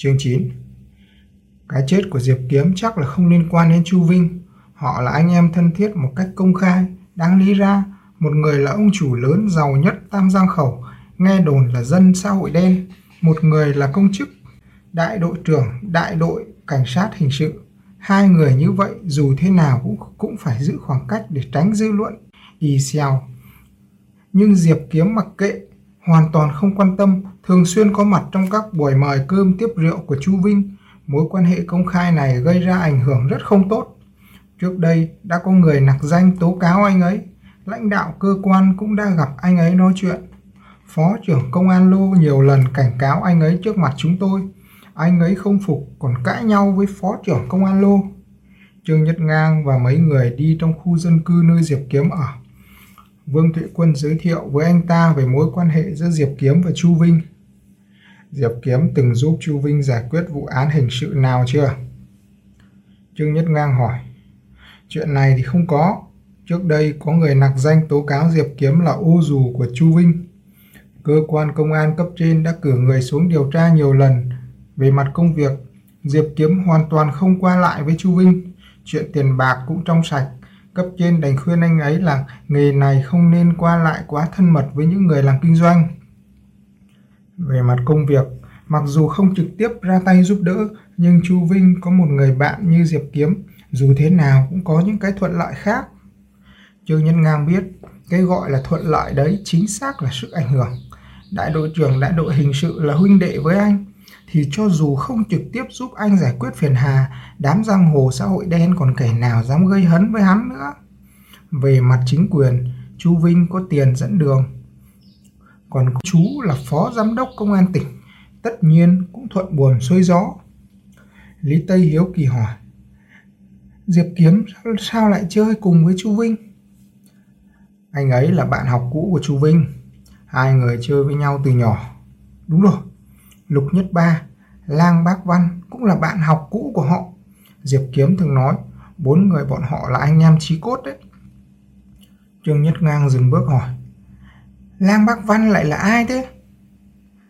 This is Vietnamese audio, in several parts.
Chương 9 Cái chết của Diệp Kiếm chắc là không liên quan đến Chu Vinh. Họ là anh em thân thiết một cách công khai. Đáng lý ra, một người là ông chủ lớn giàu nhất Tam Giang Khẩu, nghe đồn là dân xã hội đen. Một người là công chức, đại đội trưởng, đại đội cảnh sát hình sự. Hai người như vậy dù thế nào cũng cũng phải giữ khoảng cách để tránh dư luận y xèo. Nhưng Diệp Kiếm mặc kệ, hoàn toàn không quan tâm, thường xuyên có mặt trong các buổi mời cơm tiếp rượu của Chu Vinh. Mối quan hệ công khai này gây ra ảnh hưởng rất không tốt. Trước đây đã có người nặc danh tố cáo anh ấy, lãnh đạo cơ quan cũng đã gặp anh ấy nói chuyện. Phó trưởng công an Lô nhiều lần cảnh cáo anh ấy trước mặt chúng tôi. Anh ấy không phục còn cãi nhau với phó trưởng công an Lô. Trương Nhật Ngang và mấy người đi trong khu dân cư nơi Diệp Kiếm ở. Vương Thụy Quân giới thiệu với anh ta về mối quan hệ giữa Diệp Kiếm và Chu Vinh. Diệp Kiếm từng giúp Chu Vinh giải quyết vụ án hình sự nào chưa? Trương Nhất Ngang hỏi. Chuyện này thì không có. Trước đây có người nặc danh tố cáo Diệp Kiếm là ô dù của Chu Vinh. Cơ quan công an cấp trên đã cử người xuống điều tra nhiều lần. Về mặt công việc, Diệp Kiếm hoàn toàn không qua lại với Chu Vinh. Chuyện tiền bạc cũng trong sạch. Cấp trên đành khuyên anh ấy là nghề này không nên qua lại quá thân mật với những người làm kinh doanh. Về mặt công việc, mặc dù không trực tiếp ra tay giúp đỡ, nhưng Chu Vinh có một người bạn như Diệp Kiếm, dù thế nào cũng có những cái thuận lợi khác. Trương Nhân Ngang biết, cái gọi là thuận lợi đấy chính xác là sức ảnh hưởng. Đại đội trưởng đại đội hình sự là huynh đệ với anh, thì cho dù không trực tiếp giúp anh giải quyết phiền hà, đám giang hồ xã hội đen còn kẻ nào dám gây hấn với hắn nữa. Về mặt chính quyền, Chu Vinh có tiền dẫn đường. Còn chú là phó giám đốc công an tỉnh, tất nhiên cũng thuận buồm xuôi gió. Lý Tây Hiếu kỳ hỏi, Diệp Kiếm sao lại chơi cùng với Chu Vinh? Anh ấy là bạn học cũ của Chu Vinh, hai người chơi với nhau từ nhỏ. Đúng rồi, Lục Nhất Ba, Lang Bác Văn cũng là bạn học cũ của họ. Diệp Kiếm thường nói, bốn người bọn họ là anh em chí cốt đấy. Trương Nhất Ngang dừng bước hỏi, Lang Bác Văn lại là ai thế?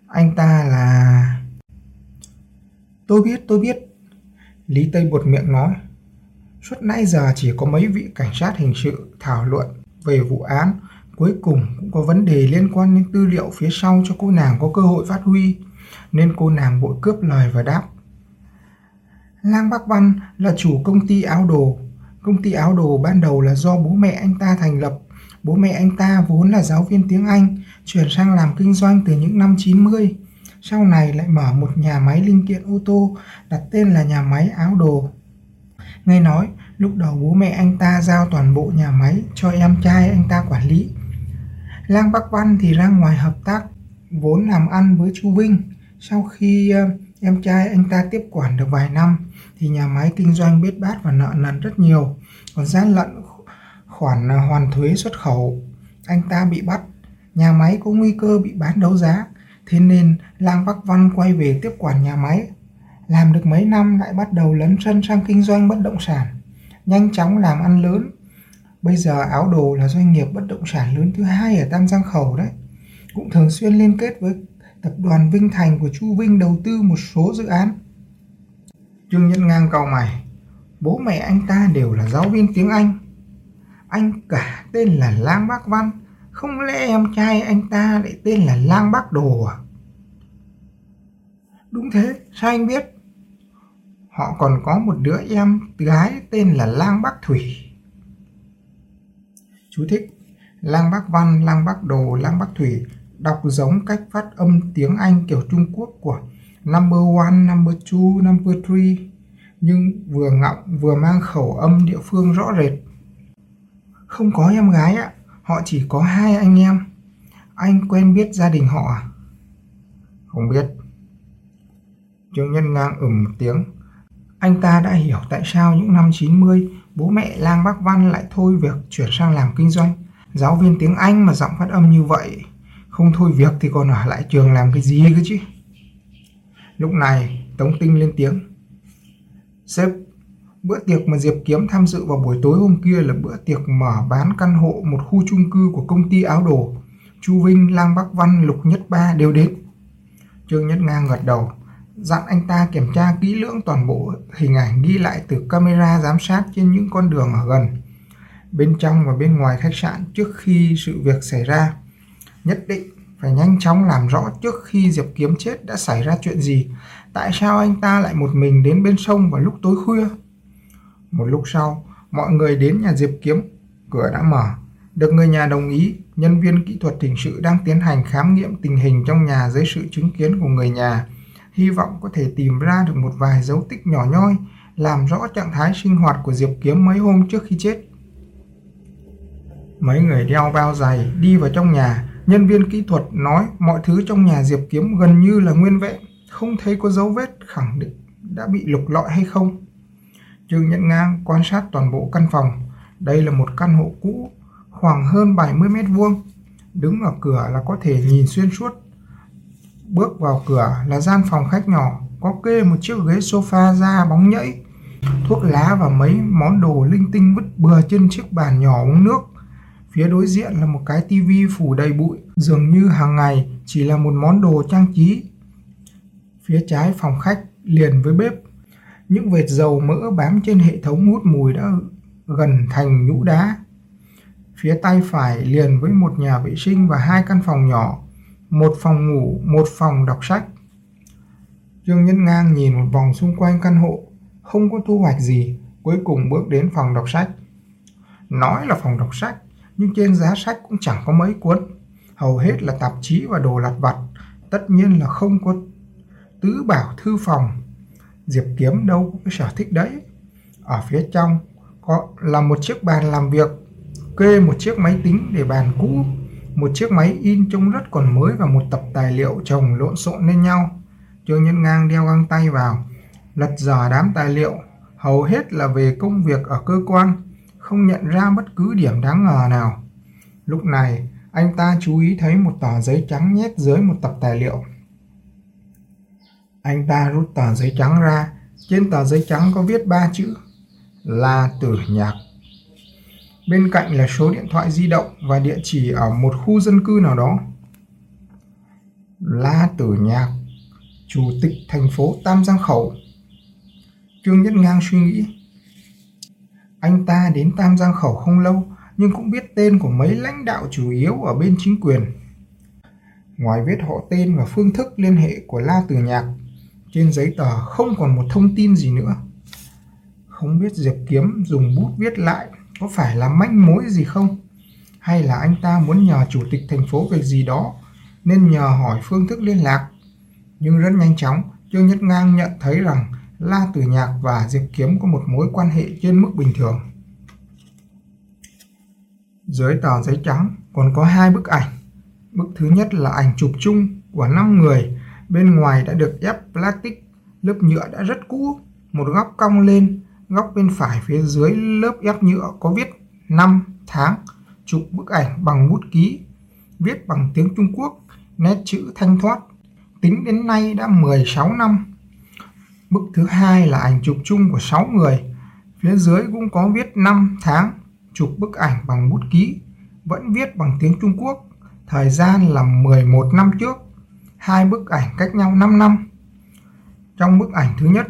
Anh ta là... Tôi biết, tôi biết. Lý Tây buột miệng nói. Suốt nãy giờ chỉ có mấy vị cảnh sát hình sự thảo luận về vụ án. Cuối cùng cũng có vấn đề liên quan đến tư liệu phía sau cho cô nàng có cơ hội phát huy. Nên cô nàng bội cướp lời và đáp. Lang Bắc Văn là chủ công ty áo đồ. Công ty áo đồ ban đầu là do bố mẹ anh ta thành lập. Bố mẹ anh ta vốn là giáo viên tiếng Anh, chuyển sang làm kinh doanh từ những năm 90. Sau này lại mở một nhà máy linh kiện ô tô, đặt tên là nhà máy áo đồ. Nghe nói, lúc đầu bố mẹ anh ta giao toàn bộ nhà máy cho em trai anh ta quản lý. Lang Bắc Văn thì ra ngoài hợp tác, vốn làm ăn với chú Vinh. Sau khi ờ, em trai anh ta tiếp quản được vài năm, thì nhà máy kinh doanh biết bát và nợ nần rất nhiều, còn gian lận khoản à, hoàn thuế xuất khẩu. Anh ta bị bắt, nhà máy có nguy cơ bị bán đấu giá, thế nên Lang Bắc Văn quay về tiếp quản nhà máy. Làm được mấy năm lại bắt đầu lấn sân sang kinh doanh bất động sản, nhanh chóng làm ăn lớn. Bây giờ áo đồ là doanh nghiệp bất động sản lớn thứ hai ở Tam Giang Khẩu đấy. Cũng thường xuyên liên kết với tập đoàn Vinh Thành của Chu Vinh đầu tư một số dự án. Trương Nhân Ngang cau mày, bố mẹ anh ta đều là giáo viên tiếng Anh. Anh cả tên là Lang Bác Văn, không lẽ em trai anh ta lại tên là Lang Bác Đồ à? Đúng thế, sao anh biết? Họ còn có một đứa em gái tên là Lang Bác Thủy. Chú thích Lang Bác Văn, Lang Bác Đồ, Lang Bác Thủy đọc giống cách phát âm tiếng Anh kiểu Trung Quốc của number one, number two, number three nhưng vừa ngọng vừa mang khẩu âm địa phương rõ rệt. Không có em gái ạ, họ chỉ có hai anh em. Anh quen biết gia đình họ à? Không biết. Trương Nhân ngang ửng một tiếng. Anh ta đã hiểu tại sao những năm 90 bố mẹ Lang Bắc Văn lại thôi việc chuyển sang làm kinh doanh. Giáo viên tiếng Anh mà giọng phát âm như vậy, không thôi việc thì còn ở lại trường làm cái gì cơ chứ. Lúc này, Tống Tinh lên tiếng. Sếp, bữa tiệc mà Diệp Kiếm tham dự vào buổi tối hôm kia là bữa tiệc mở bán căn hộ một khu chung cư của công ty áo đồ. Chu Vinh, Lang Bắc Văn, Lục Nhất Ba đều đến. Trương Nhất Ngang gật đầu. dặn anh ta kiểm tra kỹ lưỡng toàn bộ hình ảnh ghi lại từ camera giám sát trên những con đường ở gần, bên trong và bên ngoài khách sạn trước khi sự việc xảy ra. Nhất định phải nhanh chóng làm rõ trước khi Diệp Kiếm chết đã xảy ra chuyện gì. Tại sao anh ta lại một mình đến bên sông vào lúc tối khuya? Một lúc sau, mọi người đến nhà Diệp Kiếm, cửa đã mở. Được người nhà đồng ý, nhân viên kỹ thuật hình sự đang tiến hành khám nghiệm tình hình trong nhà dưới sự chứng kiến của người nhà. Hy vọng có thể tìm ra được một vài dấu tích nhỏ nhoi, làm rõ trạng thái sinh hoạt của Diệp Kiếm mấy hôm trước khi chết. Mấy người đeo bao giày đi vào trong nhà, Nhân viên kỹ thuật nói mọi thứ trong nhà Diệp Kiếm gần như là nguyên vẹn, không thấy có dấu vết khẳng định đã bị lục lọi hay không. Trương Nhẫn Ngang quan sát toàn bộ căn phòng. Đây là một căn hộ cũ, khoảng hơn 70 mét vuông. Đứng ở cửa là có thể nhìn xuyên suốt. Bước vào cửa là gian phòng khách nhỏ, có kê một chiếc ghế sofa da bóng nhẫy, thuốc lá và mấy món đồ linh tinh vứt bừa trên chiếc bàn nhỏ uống nước. Phía đối diện là một cái tivi phủ đầy bụi, dường như hàng ngày chỉ là một món đồ trang trí. Phía trái phòng khách liền với bếp, những vệt dầu mỡ bám trên hệ thống hút mùi đã gần thành nhũ đá. Phía tay phải liền với một nhà vệ sinh và hai căn phòng nhỏ, một phòng ngủ, một phòng đọc sách. Dương Nhân Ngang nhìn một vòng xung quanh căn hộ, không có thu hoạch gì, cuối cùng bước đến phòng đọc sách. Nói là phòng đọc sách, nhưng trên giá sách cũng chẳng có mấy cuốn. Hầu hết là tạp chí và đồ lặt vặt, tất nhiên là không có tứ bảo thư phòng. Diệp Kiếm đâu có cái sở thích đấy. Ở phía trong có là một chiếc bàn làm việc, kê một chiếc máy tính để bàn cũ, một chiếc máy in trông rất còn mới và một tập tài liệu chồng lộn xộn lên nhau. Trương Nhân Ngang đeo găng tay vào, lật dò đám tài liệu, hầu hết là về công việc ở cơ quan không nhận ra bất cứ điểm đáng ngờ nào. Lúc này, anh ta chú ý thấy một tờ giấy trắng nhét dưới một tập tài liệu. Anh ta rút tờ giấy trắng ra, trên tờ giấy trắng có viết ba chữ là Tử Nhạc. Bên cạnh là số điện thoại di động và địa chỉ ở một khu dân cư nào đó. La Tử Nhạc, Chủ tịch thành phố Tam Giang Khẩu. Trương Nhất Ngang suy nghĩ, anh ta đến Tam Giang Khẩu không lâu, nhưng cũng biết tên của mấy lãnh đạo chủ yếu ở bên chính quyền. Ngoài viết họ tên và phương thức liên hệ của La Từ Nhạc, trên giấy tờ không còn một thông tin gì nữa. Không biết Diệp Kiếm dùng bút viết lại có phải là manh mối gì không? Hay là anh ta muốn nhờ chủ tịch thành phố việc gì đó nên nhờ hỏi phương thức liên lạc? Nhưng rất nhanh chóng, Trương Nhất Ngang nhận thấy rằng La Tử Nhạc và Diệp Kiếm có một mối quan hệ trên mức bình thường. Dưới tờ giấy trắng còn có hai bức ảnh. Bức thứ nhất là ảnh chụp chung của 5 người, bên ngoài đã được ép plastic, lớp nhựa đã rất cũ, một góc cong lên, góc bên phải phía dưới lớp ép nhựa có viết năm tháng, chụp bức ảnh bằng bút ký, viết bằng tiếng Trung Quốc, nét chữ thanh thoát. Tính đến nay đã 16 năm Bức thứ hai là ảnh chụp chung của 6 người. Phía dưới cũng có viết năm tháng, chụp bức ảnh bằng bút ký, vẫn viết bằng tiếng Trung Quốc. Thời gian là 11 năm trước, hai bức ảnh cách nhau 5 năm. Trong bức ảnh thứ nhất,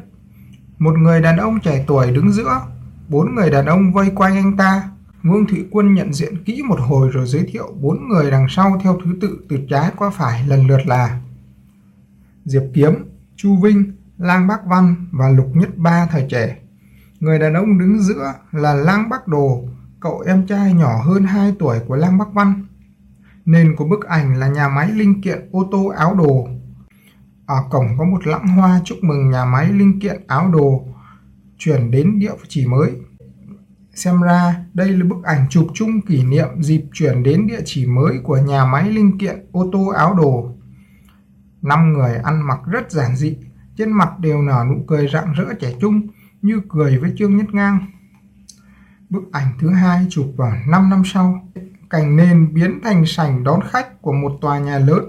một người đàn ông trẻ tuổi đứng giữa, bốn người đàn ông vây quanh anh ta. Vương Thụy Quân nhận diện kỹ một hồi rồi giới thiệu bốn người đằng sau theo thứ tự từ trái qua phải lần lượt là Diệp Kiếm, Chu Vinh, Lang Bác Văn và Lục Nhất Ba thời trẻ. Người đàn ông đứng giữa là Lang Bác Đồ, cậu em trai nhỏ hơn 2 tuổi của Lang Bác Văn. Nền của bức ảnh là nhà máy linh kiện ô tô áo đồ. Ở cổng có một lãng hoa chúc mừng nhà máy linh kiện áo đồ chuyển đến địa chỉ mới. Xem ra đây là bức ảnh chụp chung kỷ niệm dịp chuyển đến địa chỉ mới của nhà máy linh kiện ô tô áo đồ. Năm người ăn mặc rất giản dị, trên mặt đều nở nụ cười rạng rỡ trẻ trung như cười với Trương Nhất Ngang. Bức ảnh thứ hai chụp vào 5 năm sau, cành nền biến thành sảnh đón khách của một tòa nhà lớn.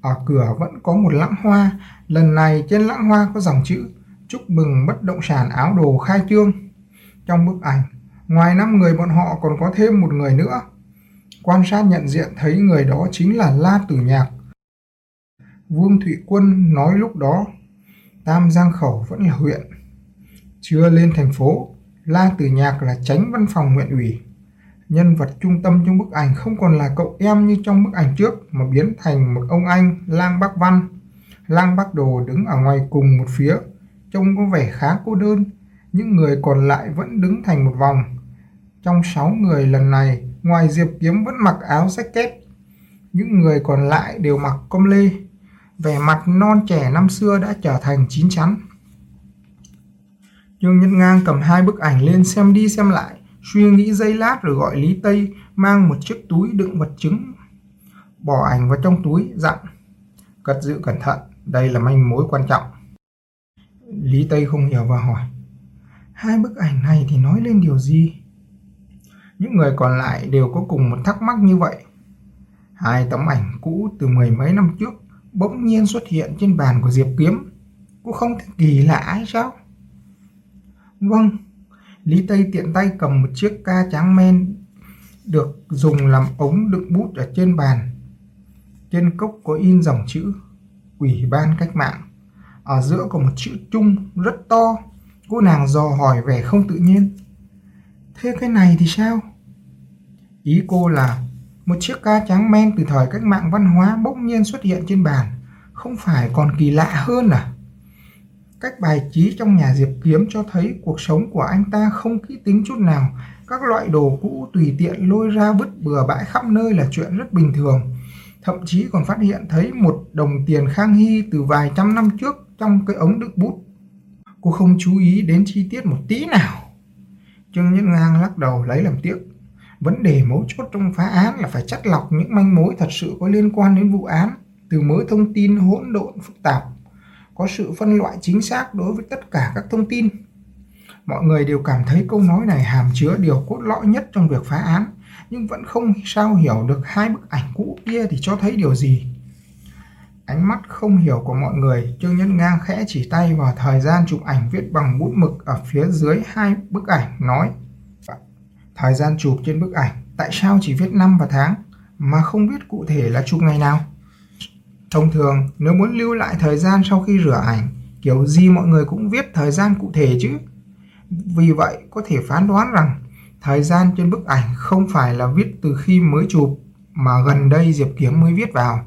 Ở cửa vẫn có một lãng hoa, lần này trên lãng hoa có dòng chữ chúc mừng bất động sản áo đồ khai trương. Trong bức ảnh, ngoài 5 người bọn họ còn có thêm một người nữa. Quan sát nhận diện thấy người đó chính là La Tử Nhạc. Vương Thụy Quân nói lúc đó Tam Giang Khẩu vẫn là huyện. Chưa lên thành phố, La Tử Nhạc là tránh văn phòng huyện ủy. Nhân vật trung tâm trong bức ảnh không còn là cậu em như trong bức ảnh trước mà biến thành một ông anh Lang Bác Văn. Lang Bác Đồ đứng ở ngoài cùng một phía, trông có vẻ khá cô đơn. Những người còn lại vẫn đứng thành một vòng. Trong sáu người lần này, ngoài Diệp Kiếm vẫn mặc áo jacket. Những người còn lại đều mặc com lê. Vẻ mặt non trẻ năm xưa đã trở thành chín chắn. Trương Nhân Ngang cầm hai bức ảnh lên xem đi xem lại, suy nghĩ giây lát rồi gọi Lý Tây mang một chiếc túi đựng vật chứng. Bỏ ảnh vào trong túi, dặn. Cất giữ cẩn thận, đây là manh mối quan trọng. Lý Tây không hiểu và hỏi. Hai bức ảnh này thì nói lên điều gì? Những người còn lại đều có cùng một thắc mắc như vậy. Hai tấm ảnh cũ từ mười mấy năm trước bỗng nhiên xuất hiện trên bàn của Diệp Kiếm. Cũng không thể kỳ lạ hay sao? Vâng, Lý Tây tiện tay cầm một chiếc ca trắng men được dùng làm ống đựng bút ở trên bàn. Trên cốc có in dòng chữ Ủy ban cách mạng. Ở giữa có một chữ chung rất to. Cô nàng dò hỏi vẻ không tự nhiên. Thế cái này thì sao? Ý cô là một chiếc ca trắng men từ thời cách mạng văn hóa bỗng nhiên xuất hiện trên bàn. Không phải còn kỳ lạ hơn à? Cách bài trí trong nhà Diệp Kiếm cho thấy cuộc sống của anh ta không kỹ tính chút nào. Các loại đồ cũ tùy tiện lôi ra vứt bừa bãi khắp nơi là chuyện rất bình thường. Thậm chí còn phát hiện thấy một đồng tiền Khang Hy từ vài trăm năm trước trong cái ống đựng bút. Cô không chú ý đến chi tiết một tí nào. Trương Nhân Ngang lắc đầu lấy làm tiếc. Vấn đề mấu chốt trong phá án là phải chắt lọc những manh mối thật sự có liên quan đến vụ án, từ mớ thông tin hỗn độn phức tạp có sự phân loại chính xác đối với tất cả các thông tin. Mọi người đều cảm thấy câu nói này hàm chứa điều cốt lõi nhất trong việc phá án, nhưng vẫn không sao hiểu được hai bức ảnh cũ kia thì cho thấy điều gì. Ánh mắt không hiểu của mọi người, Trương Nhân Ngang khẽ chỉ tay vào thời gian chụp ảnh viết bằng bút mực ở phía dưới hai bức ảnh, nói Thời gian chụp trên bức ảnh, tại sao chỉ viết năm và tháng, mà không biết cụ thể là chụp ngày nào? Thông thường, nếu muốn lưu lại thời gian sau khi rửa ảnh, kiểu gì mọi người cũng viết thời gian cụ thể chứ. Vì vậy, có thể phán đoán rằng thời gian trên bức ảnh không phải là viết từ khi mới chụp, mà gần đây Diệp Kiếm mới viết vào.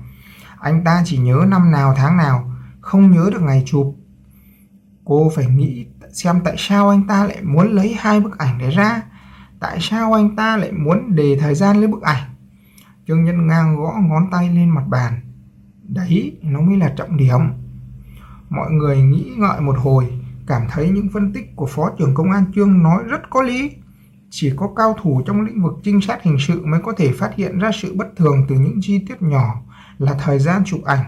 Anh ta chỉ nhớ năm nào tháng nào, không nhớ được ngày chụp. Cô phải nghĩ xem tại sao anh ta lại muốn lấy hai bức ảnh để ra. Tại sao anh ta lại muốn đề thời gian lên bức ảnh? Trương Nhân Ngang gõ ngón tay lên mặt bàn Đấy, nó mới là trọng điểm. Mọi người nghĩ ngợi một hồi, cảm thấy những phân tích của Phó trưởng Công an Trương nói rất có lý. Chỉ có cao thủ trong lĩnh vực trinh sát hình sự mới có thể phát hiện ra sự bất thường từ những chi tiết nhỏ là thời gian chụp ảnh.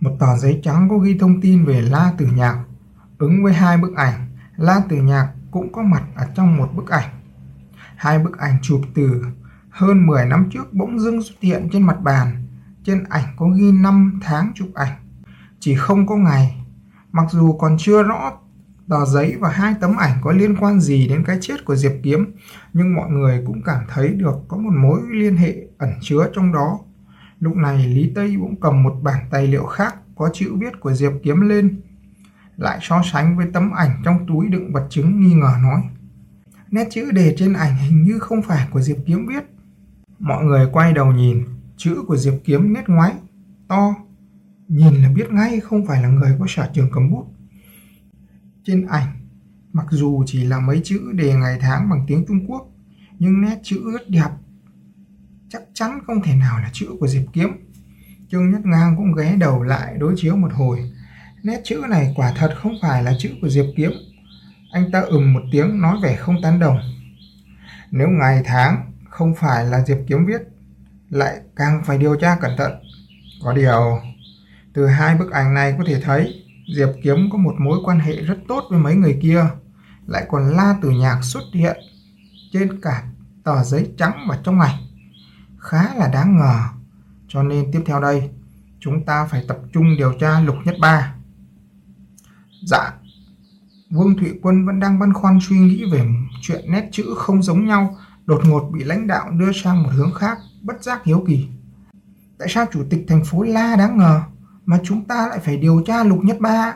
Một tờ giấy trắng có ghi thông tin về La Tử Nhạc. Ứng với hai bức ảnh, La Tử Nhạc cũng có mặt ở trong một bức ảnh. Hai bức ảnh chụp từ hơn 10 năm trước bỗng dưng xuất hiện trên mặt bàn trên ảnh có ghi năm tháng chụp ảnh, chỉ không có ngày. Mặc dù còn chưa rõ tờ giấy và hai tấm ảnh có liên quan gì đến cái chết của Diệp Kiếm, nhưng mọi người cũng cảm thấy được có một mối liên hệ ẩn chứa trong đó. Lúc này Lý Tây cũng cầm một bản tài liệu khác có chữ viết của Diệp Kiếm lên, lại so sánh với tấm ảnh trong túi đựng vật chứng nghi ngờ nói. Nét chữ đề trên ảnh hình như không phải của Diệp Kiếm viết. Mọi người quay đầu nhìn, Chữ của Diệp Kiếm nét ngoái, to, nhìn là biết ngay không phải là người có sở trường cầm bút. Trên ảnh, mặc dù chỉ là mấy chữ đề ngày tháng bằng tiếng Trung Quốc, nhưng nét chữ rất đẹp. Chắc chắn không thể nào là chữ của Diệp Kiếm. Trương Nhất Ngang cũng ghé đầu lại đối chiếu một hồi. Nét chữ này quả thật không phải là chữ của Diệp Kiếm. Anh ta ừm một tiếng nói vẻ không tán đồng. Nếu ngày tháng không phải là Diệp Kiếm viết lại càng phải điều tra cẩn thận. Có điều, từ hai bức ảnh này có thể thấy Diệp Kiếm có một mối quan hệ rất tốt với mấy người kia, lại còn La Tử Nhạc xuất hiện trên cả tờ giấy trắng và trong ảnh. Khá là đáng ngờ, cho nên tiếp theo đây, chúng ta phải tập trung điều tra Lục Nhất Ba. Dạ, Vương Thụy Quân vẫn đang băn khoăn suy nghĩ về chuyện nét chữ không giống nhau, đột ngột bị lãnh đạo đưa sang một hướng khác bất giác hiếu kỳ. Tại sao chủ tịch thành phố La đáng ngờ mà chúng ta lại phải điều tra Lục Nhất Ba?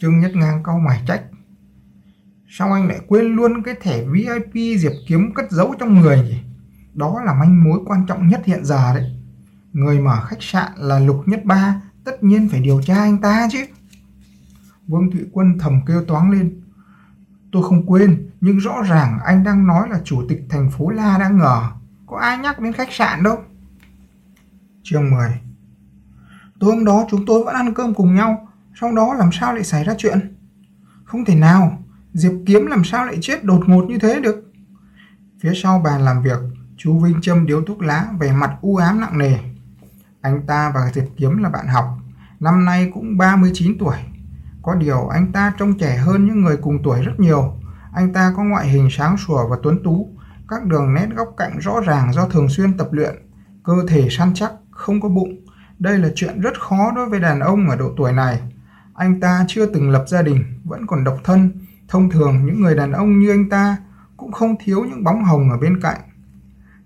Trương Nhất Ngang cau mày trách. Sao anh lại quên luôn cái thẻ VIP Diệp Kiếm cất giấu trong người nhỉ? Đó là manh mối quan trọng nhất hiện giờ đấy. Người mở khách sạn là Lục Nhất Ba, tất nhiên phải điều tra anh ta chứ. Vương Thụy Quân thầm kêu toáng lên. Tôi không quên, nhưng rõ ràng anh đang nói là chủ tịch thành phố La đang ngờ. Có ai nhắc đến khách sạn đâu. Chương 10 Tối hôm đó chúng tôi vẫn ăn cơm cùng nhau, sau đó làm sao lại xảy ra chuyện? Không thể nào, Diệp Kiếm làm sao lại chết đột ngột như thế được? Phía sau bàn làm việc, chú Vinh châm điếu thuốc lá vẻ mặt u ám nặng nề. Anh ta và Diệp Kiếm là bạn học, năm nay cũng 39 tuổi. Có điều anh ta trông trẻ hơn những người cùng tuổi rất nhiều. Anh ta có ngoại hình sáng sủa và tuấn tú, các đường nét góc cạnh rõ ràng do thường xuyên tập luyện, cơ thể săn chắc, không có bụng. Đây là chuyện rất khó đối với đàn ông ở độ tuổi này. Anh ta chưa từng lập gia đình, vẫn còn độc thân. Thông thường những người đàn ông như anh ta cũng không thiếu những bóng hồng ở bên cạnh.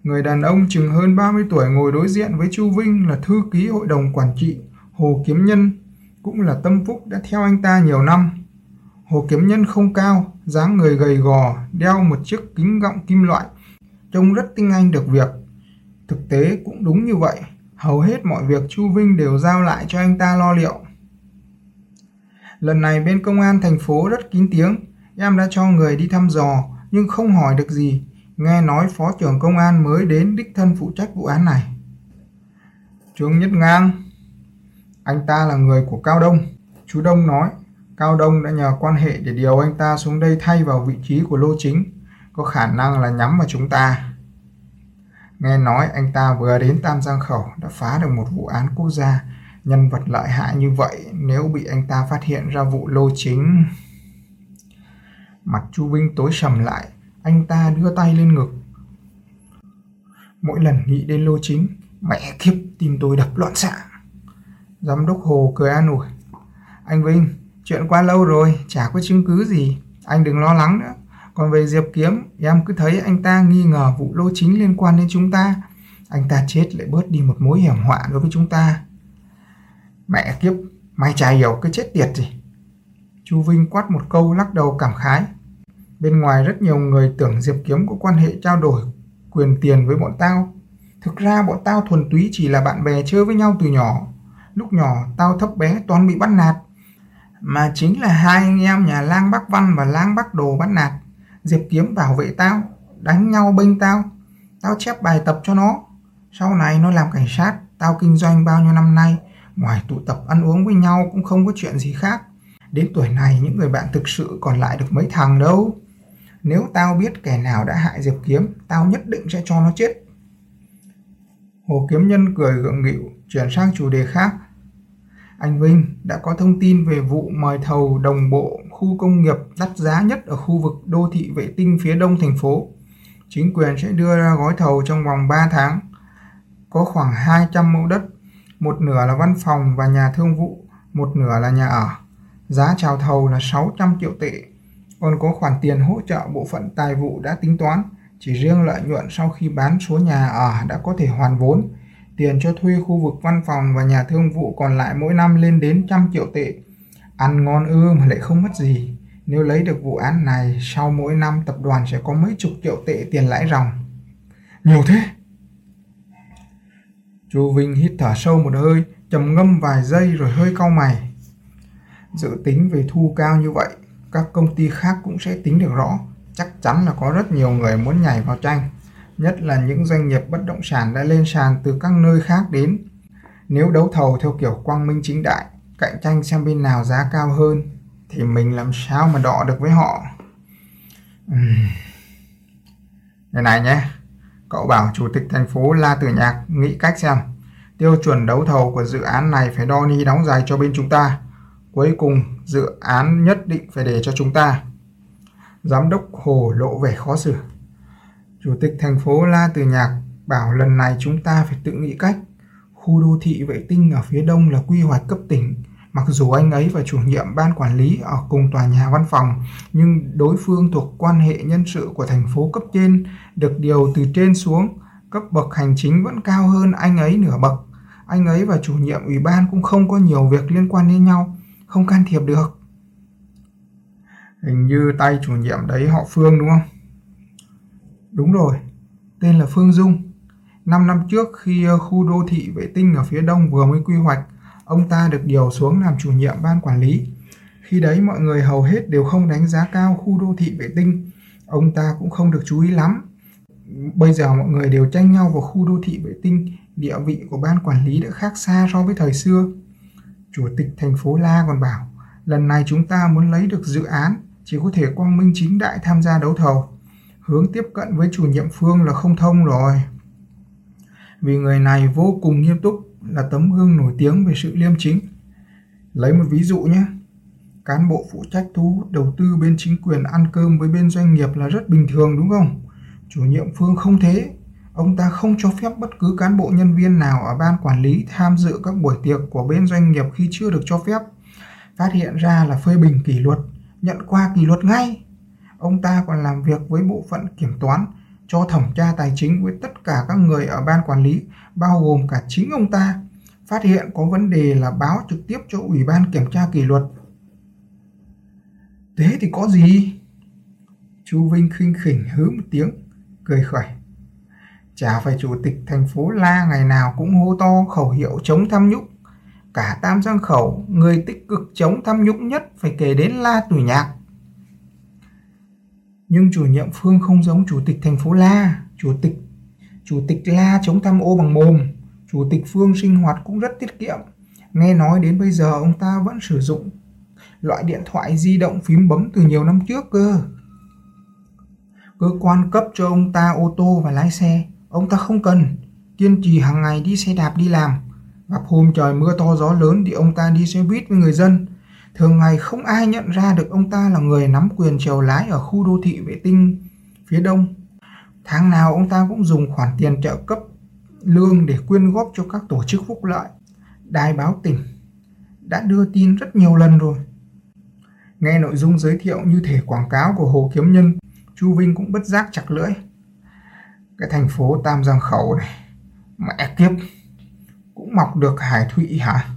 Người đàn ông chừng hơn 30 tuổi ngồi đối diện với Chu Vinh là thư ký hội đồng quản trị Hồ Kiếm Nhân, cũng là tâm phúc đã theo anh ta nhiều năm. Hồ Kiếm Nhân không cao, dáng người gầy gò, đeo một chiếc kính gọng kim loại, trông rất tinh anh được việc. Thực tế cũng đúng như vậy, hầu hết mọi việc Chu Vinh đều giao lại cho anh ta lo liệu. Lần này bên công an thành phố rất kín tiếng, em đã cho người đi thăm dò nhưng không hỏi được gì. Nghe nói phó trưởng công an mới đến đích thân phụ trách vụ án này. Trương Nhất Ngang Anh ta là người của Cao Đông. Chú Đông nói, Cao Đông đã nhờ quan hệ để điều anh ta xuống đây thay vào vị trí của Lô Chính. Có khả năng là nhắm vào chúng ta. Nghe nói anh ta vừa đến Tam Giang Khẩu đã phá được một vụ án quốc gia. Nhân vật lợi hại như vậy nếu bị anh ta phát hiện ra vụ Lô Chính... Mặt Chu Vinh tối sầm lại, anh ta đưa tay lên ngực. Mỗi lần nghĩ đến lô chính, mẹ kiếp tim tôi đập loạn xạ. Giám đốc Hồ cười an ủi. Anh Vinh, chuyện qua lâu rồi, chả có chứng cứ gì, anh đừng lo lắng nữa. Còn về Diệp Kiếm, em cứ thấy anh ta nghi ngờ vụ lô chính liên quan đến chúng ta. Anh ta chết lại bớt đi một mối hiểm họa đối với chúng ta. Mẹ kiếp, mày chả hiểu cái chết tiệt gì. Chu Vinh quát một câu lắc đầu cảm khái. Bên ngoài rất nhiều người tưởng Diệp Kiếm có quan hệ trao đổi quyền tiền với bọn tao. Thực ra bọn tao thuần túy chỉ là bạn bè chơi với nhau từ nhỏ. Lúc nhỏ tao thấp bé toàn bị bắt nạt. Mà chính là hai anh em nhà lang Bắc Văn và lang Bắc Đồ bắt nạt. Diệp Kiếm bảo vệ tao, đánh nhau bênh tao. Tao chép bài tập cho nó. Sau này nó làm cảnh sát, tao kinh doanh bao nhiêu năm nay. Ngoài tụ tập ăn uống với nhau cũng không có chuyện gì khác. Đến tuổi này những người bạn thực sự còn lại được mấy thằng đâu. Nếu tao biết kẻ nào đã hại Diệp Kiếm, tao nhất định sẽ cho nó chết. Hồ Kiếm Nhân cười gượng nghịu, chuyển sang chủ đề khác. Anh Vinh đã có thông tin về vụ mời thầu đồng bộ khu công nghiệp đắt giá nhất ở khu vực đô thị vệ tinh phía đông thành phố. Chính quyền sẽ đưa ra gói thầu trong vòng 3 tháng. Có khoảng 200 mẫu đất, một nửa là văn phòng và nhà thương vụ, một nửa là nhà ở. Giá chào thầu là 600 triệu tệ, còn có khoản tiền hỗ trợ bộ phận tài vụ đã tính toán, chỉ riêng lợi nhuận sau khi bán số nhà ở đã có thể hoàn vốn. Tiền cho thuê khu vực văn phòng và nhà thương vụ còn lại mỗi năm lên đến trăm triệu tệ. Ăn ngon ư mà lại không mất gì. Nếu lấy được vụ án này, sau mỗi năm tập đoàn sẽ có mấy chục triệu tệ tiền lãi ròng. Nhiều thế! Chu Vinh hít thở sâu một hơi, trầm ngâm vài giây rồi hơi cau mày. Dự tính về thu cao như vậy, các công ty khác cũng sẽ tính được rõ. Chắc chắn là có rất nhiều người muốn nhảy vào tranh, nhất là những doanh nghiệp bất động sản đã lên sàn từ các nơi khác đến. Nếu đấu thầu theo kiểu quang minh chính đại, cạnh tranh xem bên nào giá cao hơn, thì mình làm sao mà đọ được với họ. Uhm. Này này nhé, cậu bảo chủ tịch thành phố La Tử Nhạc nghĩ cách xem tiêu chuẩn đấu thầu của dự án này phải đo ni đóng dài cho bên chúng ta Cuối cùng, dự án nhất định phải để cho chúng ta. Giám đốc Hồ lộ vẻ khó xử. Chủ tịch thành phố La Từ Nhạc bảo lần này chúng ta phải tự nghĩ cách. Khu đô thị vệ tinh ở phía đông là quy hoạch cấp tỉnh. Mặc dù anh ấy và chủ nhiệm ban quản lý ở cùng tòa nhà văn phòng, nhưng đối phương thuộc quan hệ nhân sự của thành phố cấp trên, được điều từ trên xuống, cấp bậc hành chính vẫn cao hơn anh ấy nửa bậc. Anh ấy và chủ nhiệm ủy ban cũng không có nhiều việc liên quan đến nhau, không can thiệp được. Hình như tay chủ nhiệm đấy họ Phương đúng không? Đúng rồi, tên là Phương Dung. Năm năm trước khi ờ, khu đô thị vệ tinh ở phía đông vừa mới quy hoạch, ông ta được điều xuống làm chủ nhiệm ban quản lý. Khi đấy mọi người hầu hết đều không đánh giá cao khu đô thị vệ tinh, ông ta cũng không được chú ý lắm. Bây giờ mọi người đều tranh nhau vào khu đô thị vệ tinh, địa vị của ban quản lý đã khác xa so với thời xưa. Chủ tịch thành phố La còn bảo, lần này chúng ta muốn lấy được dự án, chỉ có thể quang minh chính đại tham gia đấu thầu. Hướng tiếp cận với chủ nhiệm Phương là không thông rồi. Vì người này vô cùng nghiêm túc, là tấm gương nổi tiếng về sự liêm chính. Lấy một ví dụ nhé. Cán bộ phụ trách thu hút đầu tư bên chính quyền ăn cơm với bên doanh nghiệp là rất bình thường đúng không? Chủ nhiệm Phương không thế. Ông ta không cho phép bất cứ cán bộ nhân viên nào ở ban quản lý tham dự các buổi tiệc của bên doanh nghiệp khi chưa được cho phép. Phát hiện ra là phê bình kỷ luật, nhận qua kỷ luật ngay. Ông ta còn làm việc với bộ phận kiểm toán, cho thẩm tra tài chính với tất cả các người ở ban quản lý, bao gồm cả chính ông ta. Phát hiện có vấn đề là báo trực tiếp cho Ủy ban kiểm tra kỷ luật. Thế thì có gì? chú Vinh khinh khỉnh hứ một tiếng, cười khẩy. Chả phải chủ tịch thành phố La ngày nào cũng hô to khẩu hiệu chống tham nhũng. Cả Tam Giang Khẩu, người tích cực chống tham nhũng nhất phải kể đến La Tùy Nhạc. Nhưng chủ nhiệm Phương không giống chủ tịch thành phố La, chủ tịch chủ tịch La chống tham ô bằng mồm, chủ tịch Phương sinh hoạt cũng rất tiết kiệm. Nghe nói đến bây giờ ông ta vẫn sử dụng loại điện thoại di động phím bấm từ nhiều năm trước cơ. Cơ quan cấp cho ông ta ô tô và lái xe, ông ta không cần, kiên trì hàng ngày đi xe đạp đi làm. Gặp hôm trời mưa to gió lớn thì ông ta đi xe buýt với người dân, Thường ngày không ai nhận ra được ông ta là người nắm quyền trèo lái ở khu đô thị vệ tinh phía đông. Tháng nào ông ta cũng dùng khoản tiền trợ cấp lương để quyên góp cho các tổ chức phúc lợi. Đài báo tỉnh đã đưa tin rất nhiều lần rồi. Nghe nội dung giới thiệu như thể quảng cáo của Hồ Kiếm Nhân, Chu Vinh cũng bất giác chặt lưỡi. Cái thành phố Tam Giang Khẩu này, mẹ kiếp, cũng mọc được Hải Thụy hả?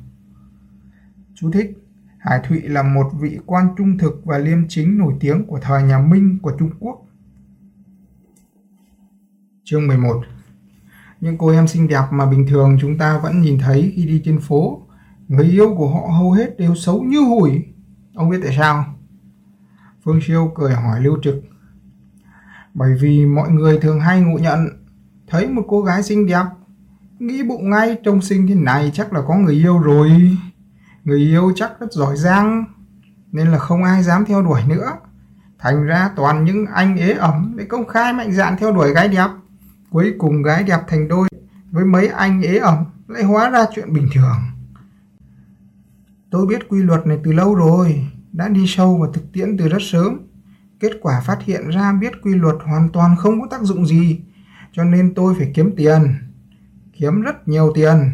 Chú thích Hải Thụy là một vị quan trung thực và liêm chính nổi tiếng của thời nhà Minh của Trung Quốc. Chương 11 Những cô em xinh đẹp mà bình thường chúng ta vẫn nhìn thấy khi đi trên phố, người yêu của họ hầu hết đều xấu như hủi. Ông biết tại sao? Phương Siêu cười hỏi Lưu Trực. Bởi vì mọi người thường hay ngụ nhận, thấy một cô gái xinh đẹp, nghĩ bụng ngay trông xinh thế này chắc là có người yêu rồi người yêu chắc rất giỏi giang, nên là không ai dám theo đuổi nữa. Thành ra toàn những anh ế ẩm để công khai mạnh dạn theo đuổi gái đẹp. Cuối cùng gái đẹp thành đôi với mấy anh ế ẩm lại hóa ra chuyện bình thường. Tôi biết quy luật này từ lâu rồi, đã đi sâu và thực tiễn từ rất sớm. Kết quả phát hiện ra biết quy luật hoàn toàn không có tác dụng gì, cho nên tôi phải kiếm tiền. Kiếm rất nhiều tiền.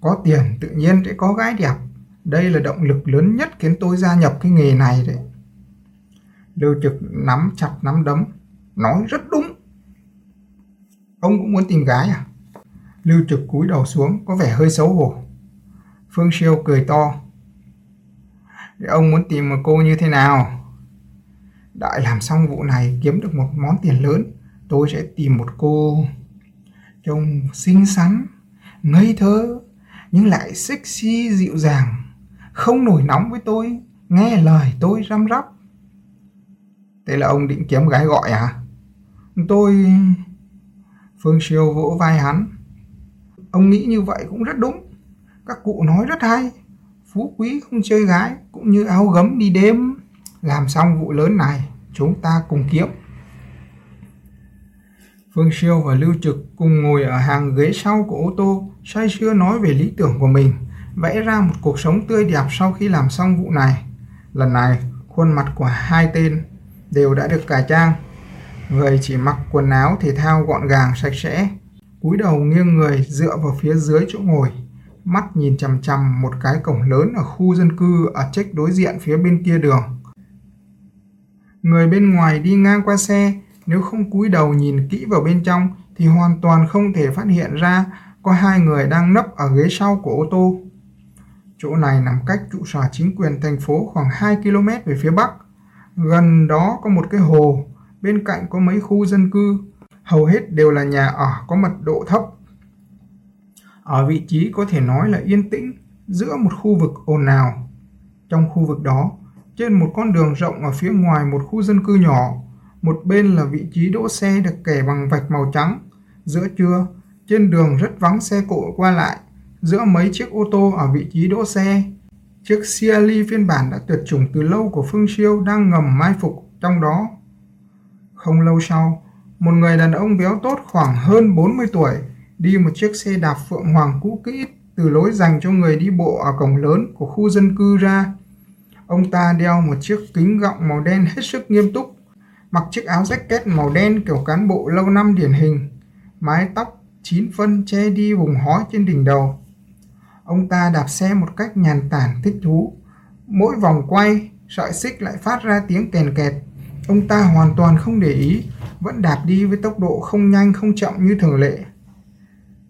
Có tiền tự nhiên sẽ có gái đẹp đây là động lực lớn nhất khiến tôi gia nhập cái nghề này đấy. Lưu Trực nắm chặt nắm đấm, nói rất đúng. Ông cũng muốn tìm gái à? Lưu Trực cúi đầu xuống, có vẻ hơi xấu hổ. Phương Siêu cười to. Để ông muốn tìm một cô như thế nào? Đại làm xong vụ này kiếm được một món tiền lớn, tôi sẽ tìm một cô trông xinh xắn, ngây thơ, nhưng lại sexy dịu dàng không nổi nóng với tôi, nghe lời tôi răm rắp. Thế là ông định kiếm gái gọi à? Tôi... Phương Siêu vỗ vai hắn. Ông nghĩ như vậy cũng rất đúng. Các cụ nói rất hay. Phú quý không chơi gái, cũng như áo gấm đi đêm. Làm xong vụ lớn này, chúng ta cùng kiếm. Phương Siêu và Lưu Trực cùng ngồi ở hàng ghế sau của ô tô, say sưa nói về lý tưởng của mình vẽ ra một cuộc sống tươi đẹp sau khi làm xong vụ này. Lần này, khuôn mặt của hai tên đều đã được cải trang. Người chỉ mặc quần áo thể thao gọn gàng sạch sẽ, cúi đầu nghiêng người dựa vào phía dưới chỗ ngồi, mắt nhìn chằm chằm một cái cổng lớn ở khu dân cư ở trách đối diện phía bên kia đường. Người bên ngoài đi ngang qua xe, nếu không cúi đầu nhìn kỹ vào bên trong thì hoàn toàn không thể phát hiện ra có hai người đang nấp ở ghế sau của ô tô. Chỗ này nằm cách trụ sở chính quyền thành phố khoảng 2 km về phía bắc. Gần đó có một cái hồ, bên cạnh có mấy khu dân cư, hầu hết đều là nhà ở có mật độ thấp. Ở vị trí có thể nói là yên tĩnh giữa một khu vực ồn ào. Trong khu vực đó, trên một con đường rộng ở phía ngoài một khu dân cư nhỏ, một bên là vị trí đỗ xe được kẻ bằng vạch màu trắng. Giữa trưa, trên đường rất vắng xe cộ qua lại, giữa mấy chiếc ô tô ở vị trí đỗ xe. Chiếc Ciali phiên bản đã tuyệt chủng từ lâu của Phương Siêu đang ngầm mai phục trong đó. Không lâu sau, một người đàn ông béo tốt khoảng hơn 40 tuổi đi một chiếc xe đạp phượng hoàng cũ kỹ từ lối dành cho người đi bộ ở cổng lớn của khu dân cư ra. Ông ta đeo một chiếc kính gọng màu đen hết sức nghiêm túc, mặc chiếc áo jacket màu đen kiểu cán bộ lâu năm điển hình, mái tóc chín phân che đi vùng hói trên đỉnh đầu. Ông ta đạp xe một cách nhàn tản thích thú. Mỗi vòng quay, sợi xích lại phát ra tiếng kèn kẹt. Ông ta hoàn toàn không để ý, vẫn đạp đi với tốc độ không nhanh không chậm như thường lệ.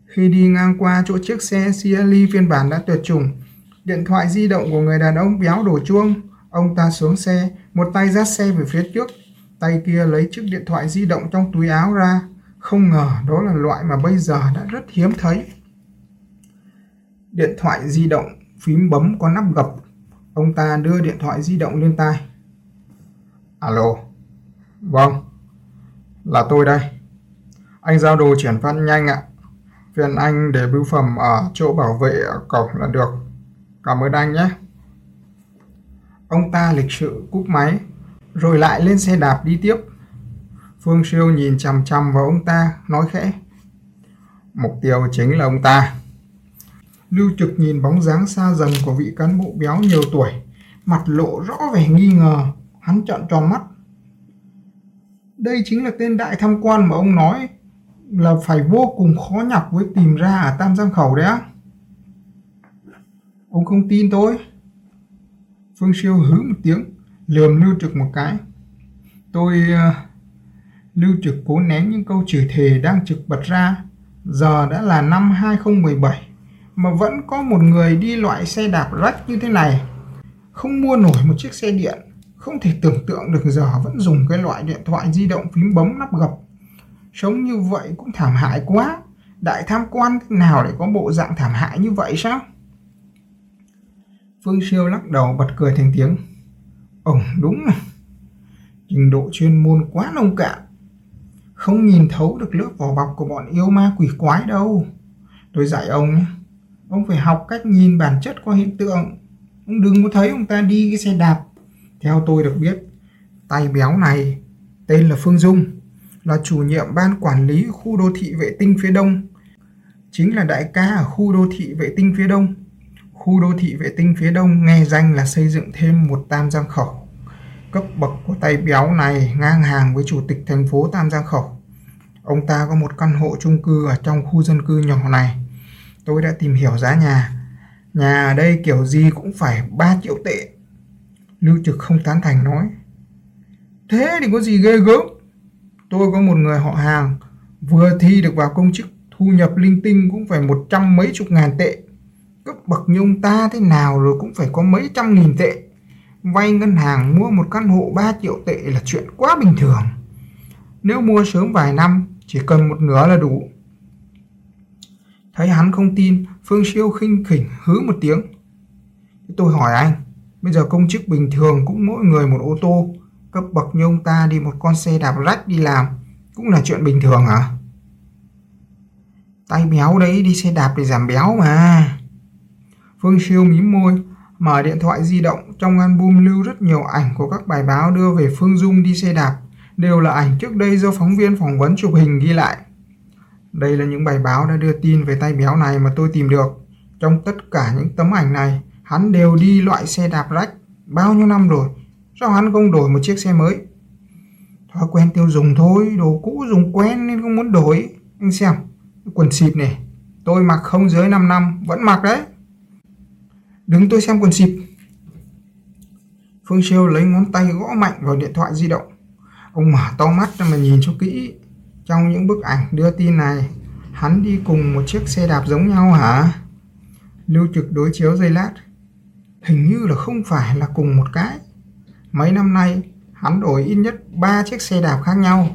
Khi đi ngang qua chỗ chiếc xe CLE phiên bản đã tuyệt chủng, điện thoại di động của người đàn ông béo đổ chuông. Ông ta xuống xe, một tay dắt xe về phía trước, tay kia lấy chiếc điện thoại di động trong túi áo ra. Không ngờ đó là loại mà bây giờ đã rất hiếm thấy. Điện thoại di động, phím bấm có nắp gập. Ông ta đưa điện thoại di động lên tai. Alo. Vâng. Là tôi đây. Anh giao đồ chuyển phát nhanh ạ. Phiền anh để bưu phẩm ở chỗ bảo vệ ở cổng là được. Cảm ơn anh nhé. Ông ta lịch sự cúp máy, rồi lại lên xe đạp đi tiếp. Phương Siêu nhìn chằm chằm vào ông ta, nói khẽ. Mục tiêu chính là ông ta. Lưu Trực nhìn bóng dáng xa dần của vị cán bộ béo nhiều tuổi, mặt lộ rõ vẻ nghi ngờ, hắn trợn tròn mắt. Đây chính là tên đại tham quan mà ông nói là phải vô cùng khó nhọc với tìm ra ở Tam Giang Khẩu đấy á. Ông không tin tôi. Phương Siêu hứ một tiếng, lườm Lưu Trực một cái. Tôi... Uh, Lưu Trực cố nén những câu chửi thề đang trực bật ra. Giờ đã là năm 2017 mà vẫn có một người đi loại xe đạp rách như thế này. Không mua nổi một chiếc xe điện, không thể tưởng tượng được giờ vẫn dùng cái loại điện thoại di động phím bấm nắp gập. Sống như vậy cũng thảm hại quá. Đại tham quan nào lại có bộ dạng thảm hại như vậy sao? Phương Siêu lắc đầu bật cười thành tiếng. ổng đúng này. Trình độ chuyên môn quá nông cạn. Không nhìn thấu được lớp vỏ bọc của bọn yêu ma quỷ quái đâu. Tôi dạy ông nhé ông phải học cách nhìn bản chất qua hiện tượng. Ông đừng có thấy ông ta đi cái xe đạp. Theo tôi được biết, tay béo này, tên là Phương Dung, là chủ nhiệm ban quản lý khu đô thị vệ tinh phía đông, chính là đại ca ở khu đô thị vệ tinh phía đông. Khu đô thị vệ tinh phía đông nghe danh là xây dựng thêm một tam giang khẩu. Cấp bậc của tay béo này ngang hàng với chủ tịch thành phố tam giang khẩu. Ông ta có một căn hộ chung cư ở trong khu dân cư nhỏ này tôi đã tìm hiểu giá nhà. Nhà ở đây kiểu gì cũng phải 3 triệu tệ. Lưu Trực không tán thành nói. Thế thì có gì ghê gớm. Tôi có một người họ hàng vừa thi được vào công chức thu nhập linh tinh cũng phải một trăm mấy chục ngàn tệ. Cấp bậc như ông ta thế nào rồi cũng phải có mấy trăm nghìn tệ. Vay ngân hàng mua một căn hộ 3 triệu tệ là chuyện quá bình thường. Nếu mua sớm vài năm, chỉ cần một nửa là đủ. Thấy hắn không tin, Phương Siêu khinh khỉnh hứ một tiếng. Tôi hỏi anh, bây giờ công chức bình thường cũng mỗi người một ô tô, cấp bậc như ông ta đi một con xe đạp rách đi làm, cũng là chuyện bình thường hả? Tay béo đấy đi xe đạp để giảm béo mà. Phương Siêu mím môi, mở điện thoại di động trong album lưu rất nhiều ảnh của các bài báo đưa về Phương Dung đi xe đạp, đều là ảnh trước đây do phóng viên phỏng vấn chụp hình ghi lại. Đây là những bài báo đã đưa tin về tay béo này mà tôi tìm được. Trong tất cả những tấm ảnh này, hắn đều đi loại xe đạp rách. Bao nhiêu năm rồi, sao hắn không đổi một chiếc xe mới? Thói quen tiêu dùng thôi, đồ cũ dùng quen nên không muốn đổi. Anh xem, quần xịp này, tôi mặc không dưới 5 năm, vẫn mặc đấy. Đứng tôi xem quần xịp. Phương Siêu lấy ngón tay gõ mạnh vào điện thoại di động. Ông mở to mắt ra mà nhìn cho kỹ. Trong những bức ảnh đưa tin này, hắn đi cùng một chiếc xe đạp giống nhau hả? Lưu trực đối chiếu giây lát. Hình như là không phải là cùng một cái. Mấy năm nay, hắn đổi ít nhất ba chiếc xe đạp khác nhau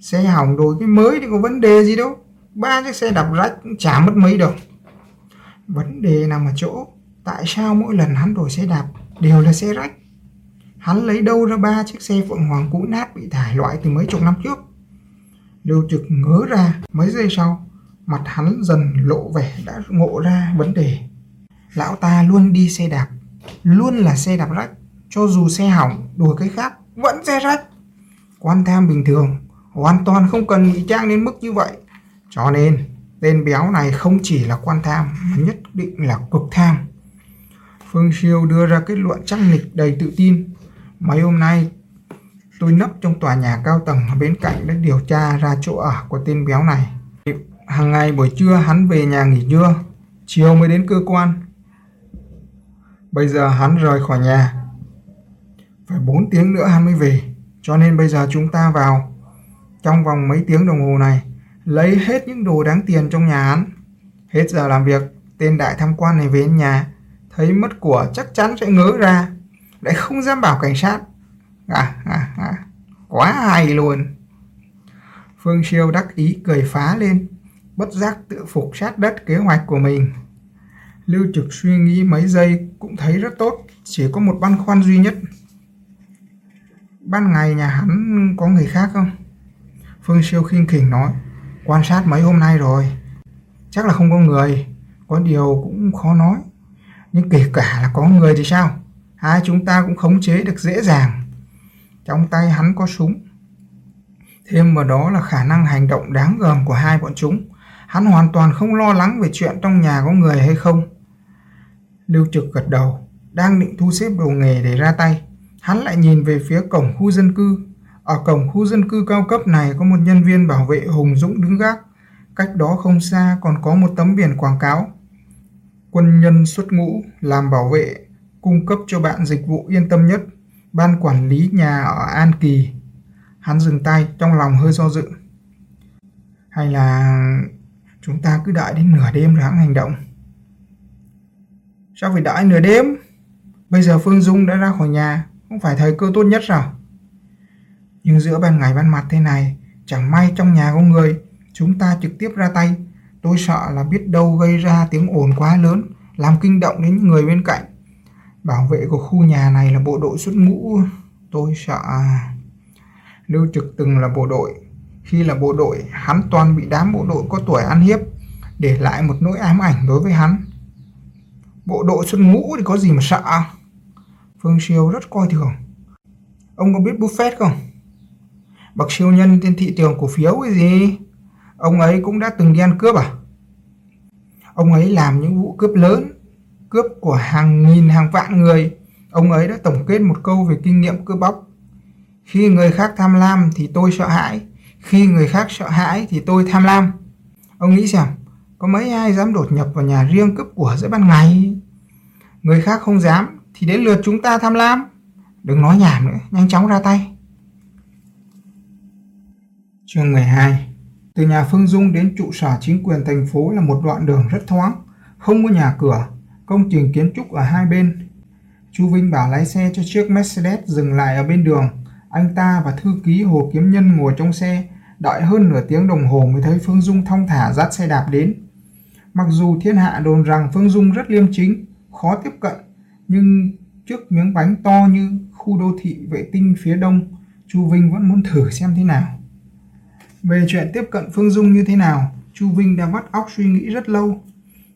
xe hỏng đổi cái mới thì có vấn đề gì đâu ba chiếc xe đạp rách cũng chả mất mấy đồng vấn đề nằm ở chỗ tại sao mỗi lần hắn đổi xe đạp đều là xe rách hắn lấy đâu ra ba chiếc xe phượng hoàng cũ nát bị thải loại từ mấy chục năm trước lưu trực ngớ ra, mấy giây sau, mặt hắn dần lộ vẻ đã ngộ ra vấn đề. Lão ta luôn đi xe đạp, luôn là xe đạp rách, cho dù xe hỏng đổi cái khác, vẫn xe rách. Quan tham bình thường, hoàn toàn không cần ngụy trang đến mức như vậy. Cho nên, tên béo này không chỉ là quan tham, mà nhất định là cực tham. Phương siêu đưa ra kết luận chắc nịch đầy tự tin. Mấy hôm nay tôi nấp trong tòa nhà cao tầng ở bên cạnh để điều tra ra chỗ ở của tên béo này. Hàng ngày buổi trưa hắn về nhà nghỉ trưa, chiều mới đến cơ quan. Bây giờ hắn rời khỏi nhà. Phải 4 tiếng nữa hắn mới về, cho nên bây giờ chúng ta vào. Trong vòng mấy tiếng đồng hồ này, lấy hết những đồ đáng tiền trong nhà hắn. Hết giờ làm việc, tên đại tham quan này về nhà, thấy mất của chắc chắn sẽ ngớ ra. Lại không dám bảo cảnh sát à, à, à, quá hay luôn. Phương siêu đắc ý cười phá lên bất giác tự phục sát đất kế hoạch của mình. Lưu trực suy nghĩ mấy giây cũng thấy rất tốt chỉ có một băn khoăn duy nhất. Ban ngày nhà hắn có người khác không? Phương siêu khinh khỉnh nói quan sát mấy hôm nay rồi. Chắc là không có người có điều cũng khó nói. Nhưng kể cả là có người thì sao? Hai chúng ta cũng khống chế được dễ dàng trong tay hắn có súng. Thêm vào đó là khả năng hành động đáng gờm của hai bọn chúng. Hắn hoàn toàn không lo lắng về chuyện trong nhà có người hay không. Lưu trực gật đầu, đang định thu xếp đồ nghề để ra tay. Hắn lại nhìn về phía cổng khu dân cư. Ở cổng khu dân cư cao cấp này có một nhân viên bảo vệ hùng dũng đứng gác. Cách đó không xa còn có một tấm biển quảng cáo. Quân nhân xuất ngũ làm bảo vệ, cung cấp cho bạn dịch vụ yên tâm nhất ban quản lý nhà ở An Kỳ. Hắn dừng tay, trong lòng hơi do dự. Hay là chúng ta cứ đợi đến nửa đêm rồi hãng hành động? Sao phải đợi nửa đêm? Bây giờ Phương Dung đã ra khỏi nhà, không phải thời cơ tốt nhất sao? Nhưng giữa ban ngày ban mặt thế này, chẳng may trong nhà có người, chúng ta trực tiếp ra tay. Tôi sợ là biết đâu gây ra tiếng ồn quá lớn, làm kinh động đến những người bên cạnh bảo vệ của khu nhà này là bộ đội xuất ngũ. Tôi sợ lưu trực từng là bộ đội. Khi là bộ đội, hắn toàn bị đám bộ đội có tuổi ăn hiếp, để lại một nỗi ám ảnh đối với hắn. Bộ đội xuất ngũ thì có gì mà sợ? Phương siêu rất coi thường. Ông có biết buffett không? Bậc siêu nhân trên thị trường cổ phiếu cái gì? Ông ấy cũng đã từng đi ăn cướp à? Ông ấy làm những vụ cướp lớn cướp của hàng nghìn hàng vạn người. Ông ấy đã tổng kết một câu về kinh nghiệm cướp bóc. Khi người khác tham lam thì tôi sợ hãi khi người khác sợ hãi thì tôi tham lam. Ông nghĩ xem có mấy ai dám đột nhập vào nhà riêng cướp của giữa ban ngày? Người khác không dám thì đến lượt chúng ta tham lam. Đừng nói nhảm nữa nhanh chóng ra tay. Chương 12 Từ nhà Phương Dung đến trụ sở chính quyền thành phố là một đoạn đường rất thoáng, không có nhà cửa, công trình kiến trúc ở hai bên. Chu Vinh bảo lái xe cho chiếc Mercedes dừng lại ở bên đường. Anh ta và thư ký Hồ Kiếm Nhân ngồi trong xe, đợi hơn nửa tiếng đồng hồ mới thấy Phương Dung thong thả dắt xe đạp đến. Mặc dù thiên hạ đồn rằng Phương Dung rất liêm chính, khó tiếp cận, nhưng trước miếng bánh to như khu đô thị vệ tinh phía đông, Chu Vinh vẫn muốn thử xem thế nào. Về chuyện tiếp cận Phương Dung như thế nào, Chu Vinh đã vắt óc suy nghĩ rất lâu.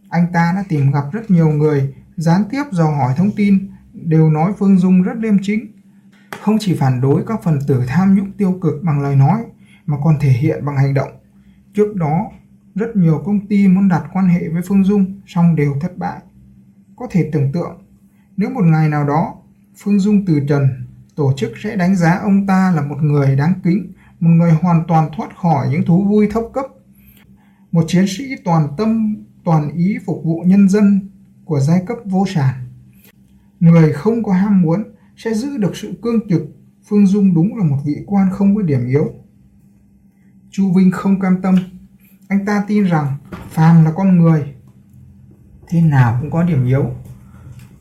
Anh ta đã tìm gặp rất nhiều người, gián tiếp dò hỏi thông tin, đều nói Phương Dung rất liêm chính. Không chỉ phản đối các phần tử tham nhũng tiêu cực bằng lời nói, mà còn thể hiện bằng hành động. Trước đó, rất nhiều công ty muốn đặt quan hệ với Phương Dung, song đều thất bại. Có thể tưởng tượng, nếu một ngày nào đó Phương Dung từ trần, tổ chức sẽ đánh giá ông ta là một người đáng kính, một người hoàn toàn thoát khỏi những thú vui thấp cấp, một chiến sĩ toàn tâm, toàn ý phục vụ nhân dân của giai cấp vô sản. Người không có ham muốn sẽ giữ được sự cương trực, Phương Dung đúng là một vị quan không có điểm yếu. Chu Vinh không cam tâm, anh ta tin rằng phàm là con người, thế nào cũng có điểm yếu.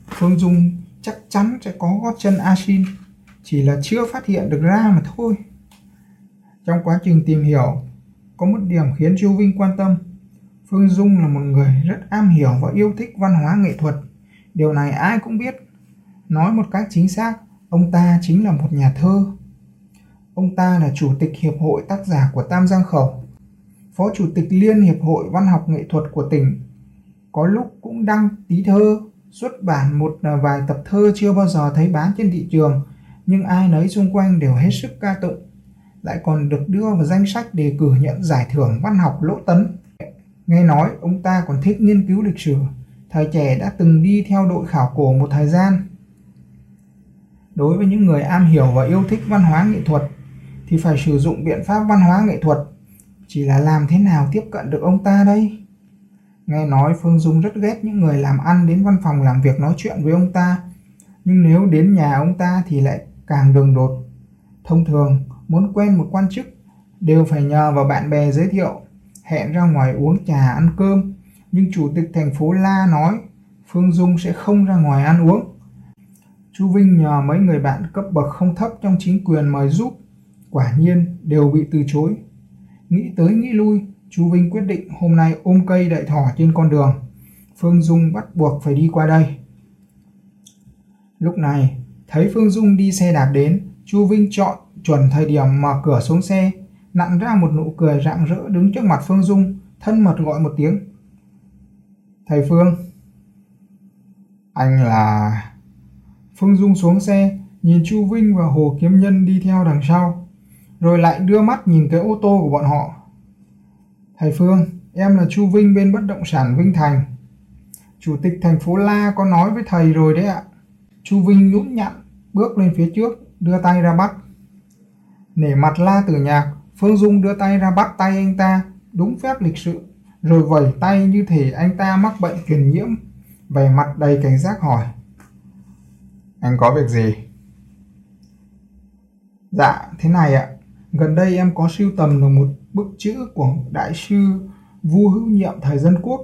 Phương Dung chắc chắn sẽ có gót chân Asin chỉ là chưa phát hiện được ra mà thôi. Trong quá trình tìm hiểu, có một điểm khiến Chu Vinh quan tâm. Phương Dung là một người rất am hiểu và yêu thích văn hóa nghệ thuật. Điều này ai cũng biết. Nói một cách chính xác, ông ta chính là một nhà thơ. Ông ta là chủ tịch Hiệp hội tác giả của Tam Giang Khẩu, phó chủ tịch Liên Hiệp hội Văn học Nghệ thuật của tỉnh. Có lúc cũng đăng tí thơ, xuất bản một à, vài tập thơ chưa bao giờ thấy bán trên thị trường, nhưng ai nấy xung quanh đều hết sức ca tụng lại còn được đưa vào danh sách đề cử nhận giải thưởng văn học Lỗ Tấn. Nghe nói ông ta còn thích nghiên cứu lịch sử, thời trẻ đã từng đi theo đội khảo cổ một thời gian. Đối với những người am hiểu và yêu thích văn hóa nghệ thuật thì phải sử dụng biện pháp văn hóa nghệ thuật, chỉ là làm thế nào tiếp cận được ông ta đây? Nghe nói Phương Dung rất ghét những người làm ăn đến văn phòng làm việc nói chuyện với ông ta, nhưng nếu đến nhà ông ta thì lại càng đường đột. Thông thường, muốn quen một quan chức đều phải nhờ vào bạn bè giới thiệu, hẹn ra ngoài uống trà ăn cơm, nhưng chủ tịch thành phố La nói Phương Dung sẽ không ra ngoài ăn uống. Chu Vinh nhờ mấy người bạn cấp bậc không thấp trong chính quyền mời giúp, quả nhiên đều bị từ chối. Nghĩ tới nghĩ lui, Chu Vinh quyết định hôm nay ôm cây đợi thỏ trên con đường. Phương Dung bắt buộc phải đi qua đây. Lúc này, thấy Phương Dung đi xe đạp đến, Chu Vinh chọn chuẩn thời điểm mở cửa xuống xe, nặn ra một nụ cười rạng rỡ đứng trước mặt Phương Dung, thân mật gọi một tiếng. Thầy Phương. Anh là... Phương Dung xuống xe, nhìn Chu Vinh và Hồ Kiếm Nhân đi theo đằng sau, rồi lại đưa mắt nhìn cái ô tô của bọn họ. Thầy Phương, em là Chu Vinh bên bất động sản Vinh Thành. Chủ tịch thành phố La có nói với thầy rồi đấy ạ. Chu Vinh nhũn nhặn, bước lên phía trước, đưa tay ra bắt. Nể mặt la tử nhạc, Phương Dung đưa tay ra bắt tay anh ta, đúng phép lịch sự, rồi vẩy tay như thể anh ta mắc bệnh truyền nhiễm, vẻ mặt đầy cảnh giác hỏi. Anh có việc gì? Dạ, thế này ạ. Gần đây em có sưu tầm được một bức chữ của Đại sư Vu Hữu Nhiệm thời dân quốc.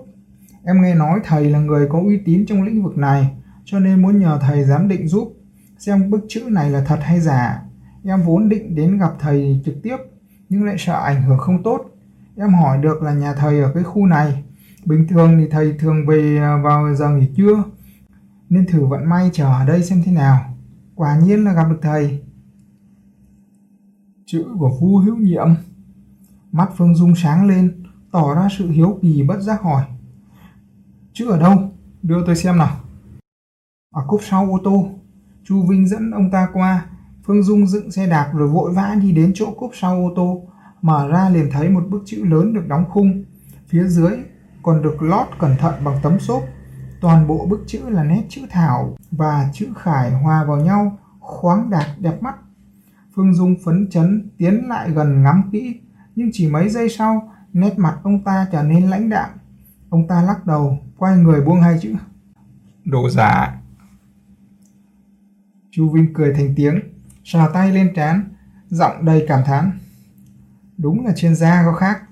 Em nghe nói thầy là người có uy tín trong lĩnh vực này, cho nên muốn nhờ thầy giám định giúp xem bức chữ này là thật hay giả Em vốn định đến gặp thầy trực tiếp, nhưng lại sợ ảnh hưởng không tốt. Em hỏi được là nhà thầy ở cái khu này. Bình thường thì thầy thường về à, vào giờ nghỉ trưa, nên thử vận may chờ ở đây xem thế nào. Quả nhiên là gặp được thầy. Chữ của Vu Hữu Nhiệm. Mắt Phương Dung sáng lên, tỏ ra sự hiếu kỳ bất giác hỏi. Chữ ở đâu? Đưa tôi xem nào. Ở cốp sau ô tô, Chu Vinh dẫn ông ta qua, Phương Dung dựng xe đạp rồi vội vã đi đến chỗ cốp sau ô tô, mở ra liền thấy một bức chữ lớn được đóng khung. Phía dưới còn được lót cẩn thận bằng tấm xốp. Toàn bộ bức chữ là nét chữ thảo và chữ khải hòa vào nhau, khoáng đạt đẹp mắt. Phương Dung phấn chấn tiến lại gần ngắm kỹ, nhưng chỉ mấy giây sau, nét mặt ông ta trở nên lãnh đạm. Ông ta lắc đầu, quay người buông hai chữ. Đồ giả. Chu Vinh cười thành tiếng, sờ tay lên trán, giọng đầy cảm thán. Đúng là chuyên gia có khác.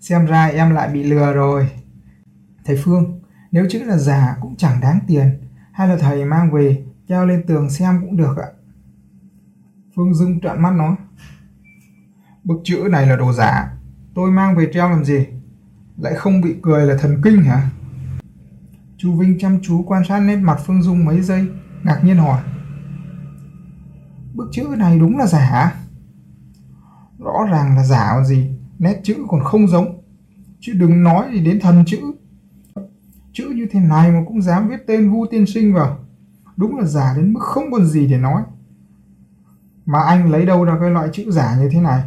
Xem ra em lại bị lừa rồi. Thầy Phương, nếu chữ là giả cũng chẳng đáng tiền, hay là thầy mang về treo lên tường xem cũng được ạ. Phương dưng trợn mắt nói. Bức chữ này là đồ giả, tôi mang về treo làm gì? Lại không bị cười là thần kinh hả? Chu Vinh chăm chú quan sát nét mặt Phương Dung mấy giây, ngạc nhiên hỏi bức chữ này đúng là giả. Rõ ràng là giả còn gì, nét chữ còn không giống. Chứ đừng nói gì đến thần chữ. Chữ như thế này mà cũng dám viết tên vu tiên sinh vào. Đúng là giả đến mức không còn gì để nói. Mà anh lấy đâu ra cái loại chữ giả như thế này?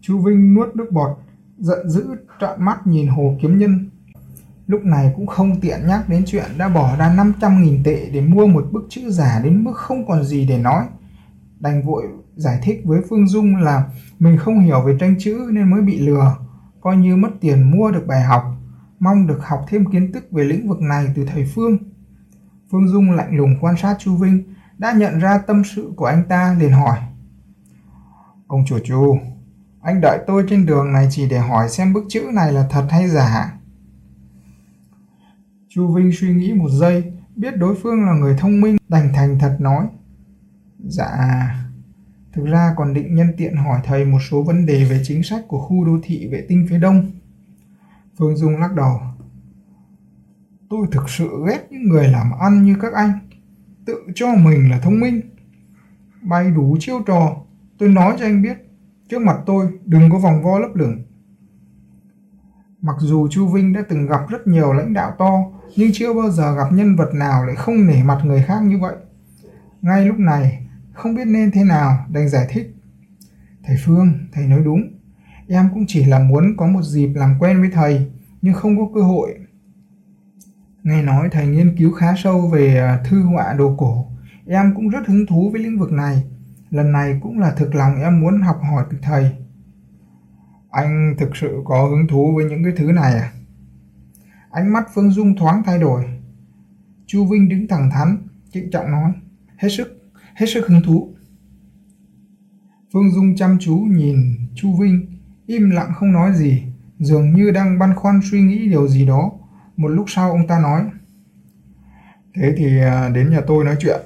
Chú vinh nuốt nước bọt, giận dữ trợn mắt nhìn hồ kiếm nhân. Lúc này cũng không tiện nhắc đến chuyện đã bỏ ra 500.000 tệ để mua một bức chữ giả đến mức không còn gì để nói đành vội giải thích với Phương Dung là mình không hiểu về tranh chữ nên mới bị lừa, coi như mất tiền mua được bài học, mong được học thêm kiến thức về lĩnh vực này từ thầy Phương. Phương Dung lạnh lùng quan sát Chu Vinh, đã nhận ra tâm sự của anh ta liền hỏi. Ông chủ Chu, anh đợi tôi trên đường này chỉ để hỏi xem bức chữ này là thật hay giả. Chu Vinh suy nghĩ một giây, biết đối phương là người thông minh, đành thành thật nói. Dạ, thực ra còn định nhân tiện hỏi thầy một số vấn đề về chính sách của khu đô thị vệ tinh phía đông. Phương Dung lắc đầu. Tôi thực sự ghét những người làm ăn như các anh, tự cho mình là thông minh. Bay đủ chiêu trò, tôi nói cho anh biết, trước mặt tôi đừng có vòng vo lấp lửng. Mặc dù Chu Vinh đã từng gặp rất nhiều lãnh đạo to, nhưng chưa bao giờ gặp nhân vật nào lại không nể mặt người khác như vậy. Ngay lúc này, không biết nên thế nào đành giải thích. Thầy Phương, thầy nói đúng. Em cũng chỉ là muốn có một dịp làm quen với thầy, nhưng không có cơ hội. Nghe nói thầy nghiên cứu khá sâu về à, thư họa đồ cổ. Em cũng rất hứng thú với lĩnh vực này. Lần này cũng là thực lòng em muốn học hỏi từ thầy. Anh thực sự có hứng thú với những cái thứ này à? Ánh mắt Phương Dung thoáng thay đổi. Chu Vinh đứng thẳng thắn, trịnh trọng nói, hết sức, hết sức hứng thú. Phương Dung chăm chú nhìn Chu Vinh, im lặng không nói gì, dường như đang băn khoăn suy nghĩ điều gì đó. Một lúc sau ông ta nói, thế thì à, đến nhà tôi nói chuyện.